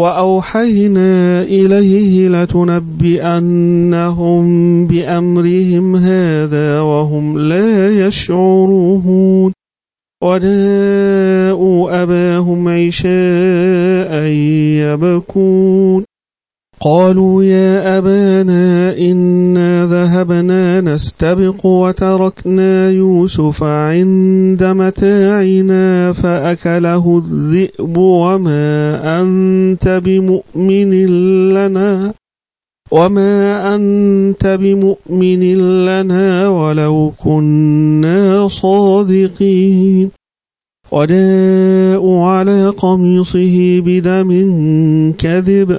وأوحينا إليه لتنبئنهم بأمرهم هذا وهم لا يشعرون. وداءوا أباهم عشاء يبكون. قالوا يا أبانا إنا ذهبنا نستبق وتركنا يوسف عند متاعنا فأكله الذئب وما أنت بمؤمن لنا وما أنت بمؤمن لنا ولو كنا صادقين. وداءوا على قميصه بدم كذب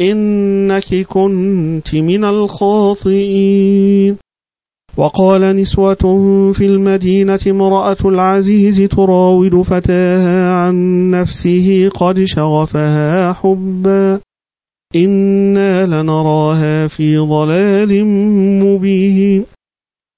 إنك كنت من الخاطئين. وقال نسوة في المدينة امرأة العزيز تراود فتاها عن نفسه قد شغفها حبا. إنا لنراها في ضلال مبين.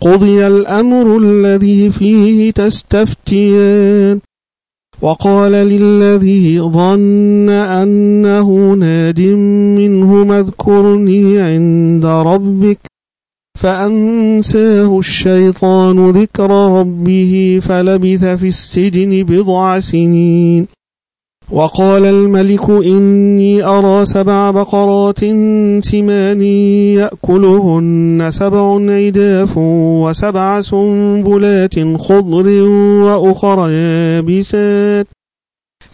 قضي الأمر الذي فيه تستفتيان. وقال للذي ظن أنه ناد منه اذكرني عند ربك فأنساه الشيطان ذكر ربه فلبث في السجن بضع سنين. وقال الملك إني أرى سبع بقرات سمان يأكلهن سبع عداف وسبع سنبلات خضر وأخر يابسات.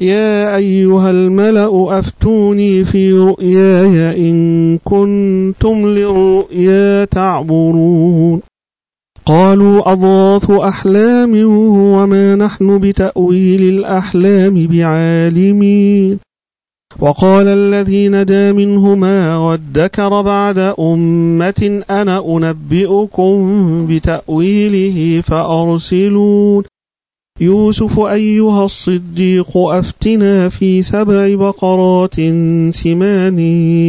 يا أيها الملأ أفتوني في رؤياي إن كنتم للرؤيا تعبرون. قالوا أضغاث أحلام وما نحن بتأويل الأحلام بعالمين. وقال الذي ندى منهما وادكر بعد أمة أنا أنبئكم بتأويله فأرسلون. يوسف أيها الصديق أفتنا في سبع بقرات سمان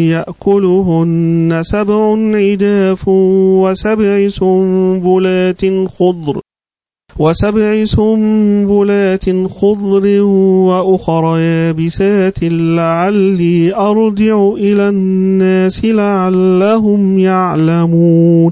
يأكلهن سبع عداف وسبع سنبلات خضر وسبع سنبلات خضر وأخر يابسات لعلي أرجع إلى الناس لعلهم يعلمون.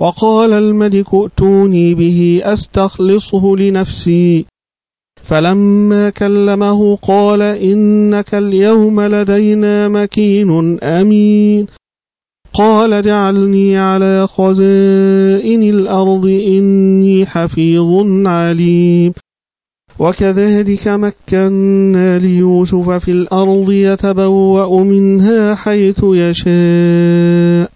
وقال الملك ائتوني به أستخلصه لنفسي. فلما كلمه قال إنك اليوم لدينا مكين أمين. قال اجعلني على خزائن الأرض إني حفيظ عليم. وكذلك مكنا ليوسف في الأرض يتبوأ منها حيث يشاء.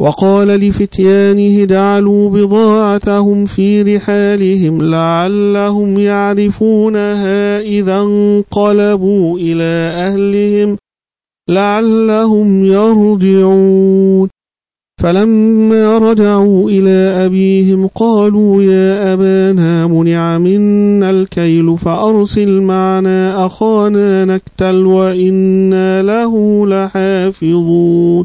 وقال لفتيانه جعلوا بضاعتهم في رحالهم لعلهم يعرفونها إذا انقلبوا إلى أهلهم لعلهم يرجعون. فلما رجعوا إلى أبيهم قالوا يا أبانا منع منا الكيل فأرسل معنا أخانا نكتل وإنا له لحافظون.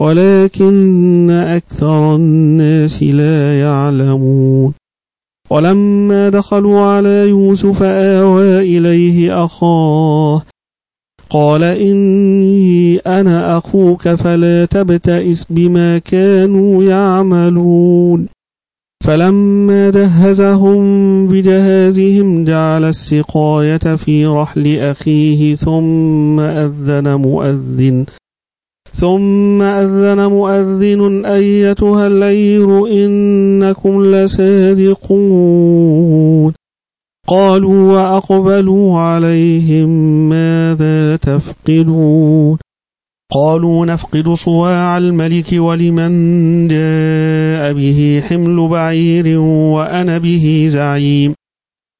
ولكن أكثر الناس لا يعلمون. ولما دخلوا على يوسف آوى إليه أخاه قال إني أنا أخوك فلا تبتئس بما كانوا يعملون. فلما جهزهم بجهازهم جعل السقاية في رحل أخيه ثم أذن مؤذن. ثم أذن مؤذن أيتها العير إنكم لسادقون قالوا وأقبلوا عليهم ماذا تفقدون؟ قالوا نفقد صواع الملك ولمن جاء به حمل بعير وأنا به زعيم.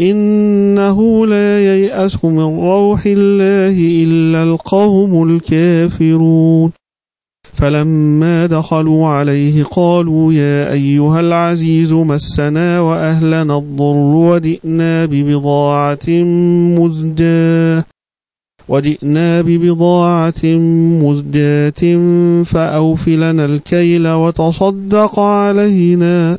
إنه لا ييأس من روح الله إلا القوم الكافرون. فلما دخلوا عليه قالوا يا أيها العزيز مسنا وأهلنا الضر ودئنا ببضاعة مزجاة ودئنا ببضاعة مزجاة فأوفلنا الكيل وتصدق علينا.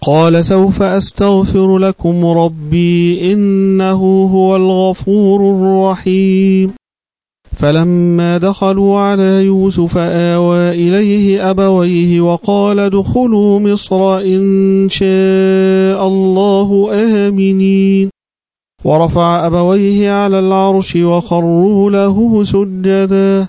قال سوف أستغفر لكم ربي إنه هو الغفور الرحيم. فلما دخلوا على يوسف آوى إليه أبويه وقال ادخلوا مصر إن شاء الله آمنين. ورفع أبويه على العرش وخروا له سجدا.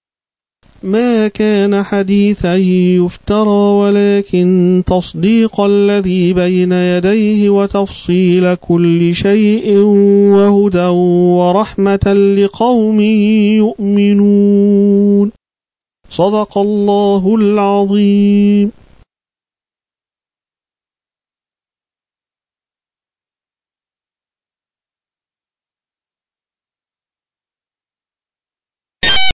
ما كان حديثا يفترى ولكن تصديق الذي بين يديه وتفصيل كل شيء وهدى ورحمة لقوم يؤمنون. صدق الله العظيم.